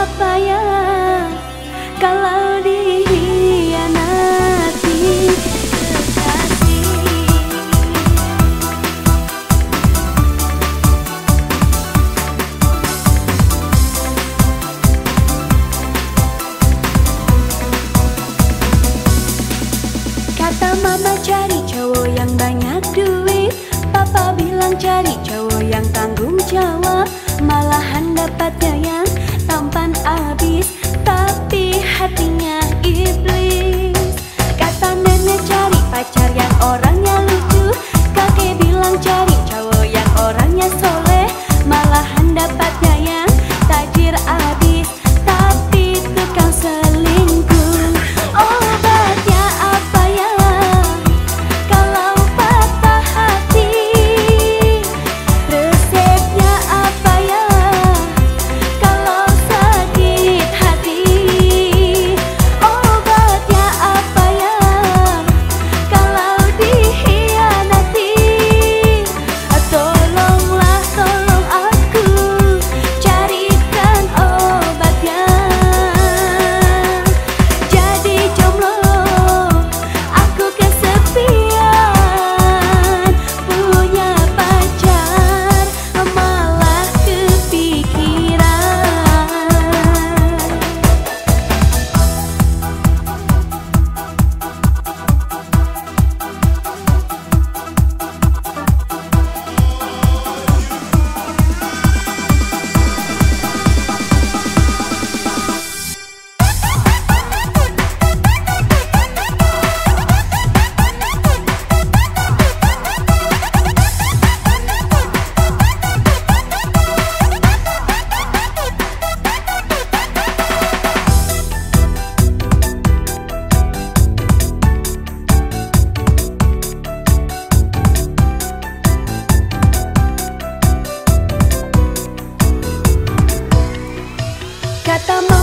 Ya? Kata mama cari cowok yang banyak duit. Papa bilang cari cowok kata